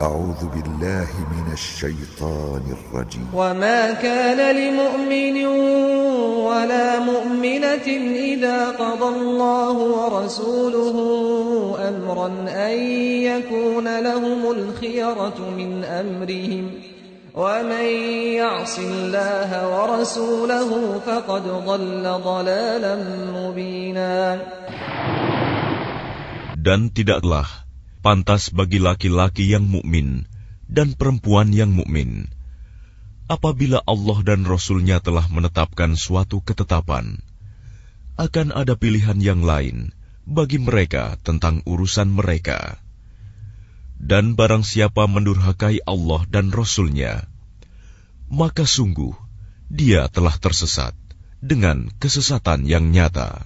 أعوذ بالله من الشيطان الرجيم. وما كان لمؤمن ولا مؤمنة إذا قضى الله ورسوله أمرا أن يكون لهم الخيرة من أمرهم. ومن يعص الله ورسوله فقد ضل ضلالا مبينا. Dan tidaklah pantas bagi laki-laki yang mukmin dan perempuan yang mukmin. Apabila Allah dan Rasul-Nya telah menetapkan suatu ketetapan akan ada pilihan yang lain bagi mereka tentang urusan mereka. Dan barang siapa mendurhakai Allah dan Rasul-Nya maka sungguh dia telah tersesat dengan kesesatan yang nyata